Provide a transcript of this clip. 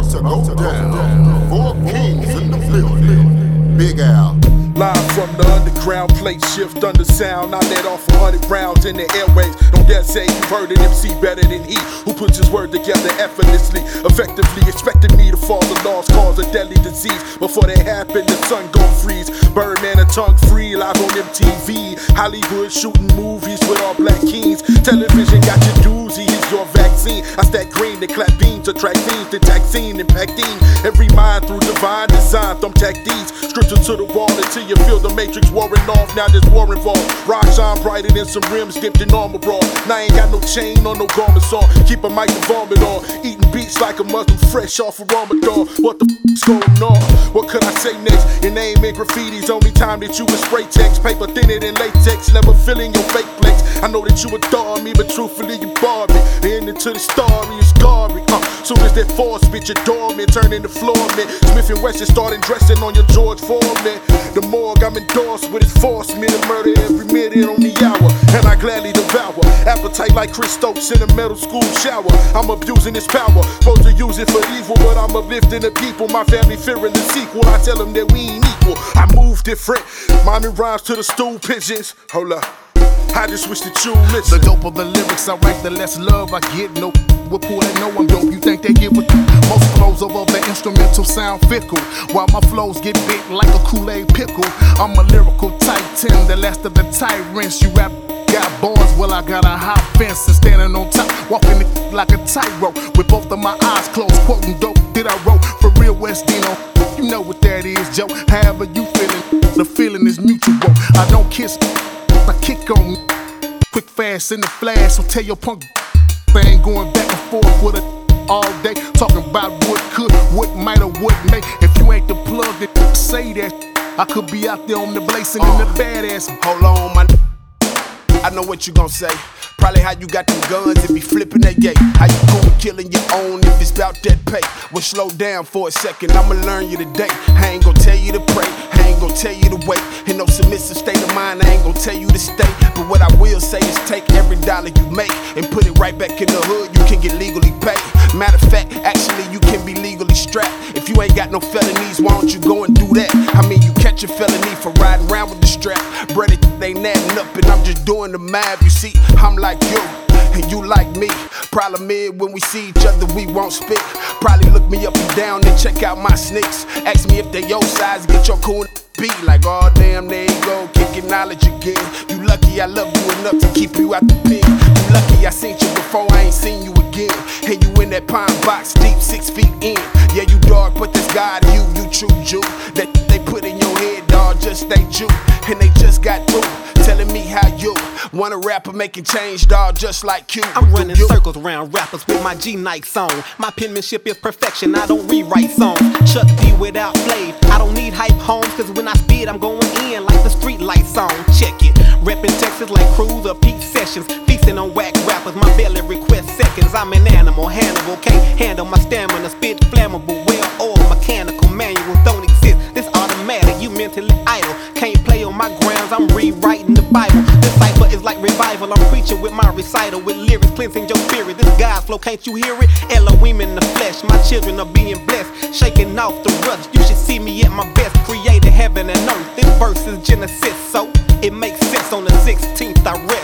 about to go down. Four kings in the building. Big Al. Live from the underground, plate shift under sound. I let off a hundred rounds in the airways. Don't dare say you've heard an MC better than he, who puts his word together effortlessly, effectively. Expecting me to fall the lost cause a deadly disease. Before they happen, the sun gon' freeze. Birdman a tongue free, live on MTV. Hollywood shooting movies with all black kings. Television got your doozy, here's your vaccine. I stack green, they clap beams, attract fiends, detect scene, impacting every mind through divine design. Thumbtack these, scripture to the wall until you feel the matrix warring off. Now there's war involved. Rock shine brighter than some rims dipped in armor bra. Now I ain't got no chain or no garments on. Keep a mic to vomit on. Eating beats like a Muslim fresh off of Ramadan. What the f***'s going on? What could I say next? Your name in graffiti's only time that you would spray text. Paper thinner than latex, never filling your fake plates. I know that you adore me, but truthfully you bar me. The ending to the story is gory. Uh, soon as that force spit your dormant, turn the floor man. Smith and Wesson starting dressing on your George Foreman. The morgue I'm endorsed with its force me to murder every minute on the hour, and I gladly devour. Appetite like Chris Stokes in a middle school shower. I'm abusing this power, supposed to use it for evil, but I'm uplifting the people. My family fearing the sequel. I tell them that we ain't equal. I move different. Mommy rhymes to the stool pigeons. Hold up. I just wish that you The listen. doper the lyrics I write, the less love I get. No with pool they know I'm dope. You think they get with most flows over the instrumental sound fickle, while my flows get big like a Kool-Aid pickle. I'm a lyrical titan, the last of the tyrants. You rap got bars, well I got a high fence and standing on top, walking it like a tightrope with both of my eyes closed, quoting dope. Did I wrote for real West Dino? You know what that is, Joe. However you feeling, the feeling is mutual. I don't kiss, I kick on. Quick, fast, in the flash. So tell your punk they ain't going back and forth with it all day. Talking about what could, what might, or what may. If you ain't the plug, then say that. I could be out there on the blazing in the uh. badass. Hold on, my. I know what you gon' say. Probably how you got them guns and be flipping that gate. How you with killing your own if it's about that pay. Well, slow down for a second, I'ma learn you today. I ain't gon' tell you to pray, I ain't gon' tell you to wait. In no submissive state of gon' tell you to stay. But what I will say is take every dollar you make and put it right back in the hood. You can get legally paid. Matter of fact, actually, you can be legally strapped. If you ain't got no felonies, why don't you go and do that? I mean, you catch a felony for riding around with the strap. Brother, ain't adding up, and I'm just doing the math. You see, I'm like you and you like me. Problem is, when we see each other, we won't speak. Probably look me up and down and check out my sneaks. Ask me if they your size, get your cool beat. Like, oh damn, there you go, kicking knowledge again. You lucky I love you enough to keep you out the pen. You lucky I seen you before, I ain't seen you again. And you in that pine box, deep six feet in. Yeah, you dark, but this God you, you true Jew. That they put in your head, dog, just stay Jew. And they just got through telling me how you want a rapper making change, dog, just like you. I'm running You- circles around rappers with my G Nike song. My penmanship is perfection, I don't rewrite songs. Chuck D without flav. I don't need hype homes, cause when I spit, I'm going in like the street light song. Check it. Reppin' Texas like Cruz or Pete Sessions. Feasting on whack rappers, my belly requests seconds. I'm an animal, Hannibal. Can't handle my stamina. Spit flammable, I'm preaching with my recital, with lyrics cleansing your spirit. This God's flow, can't you hear it? Elohim in the flesh, my children are being blessed. Shaking off the rust, you should see me at my best. Created heaven and earth. This verse is Genesis, so it makes sense on the 16th I rest.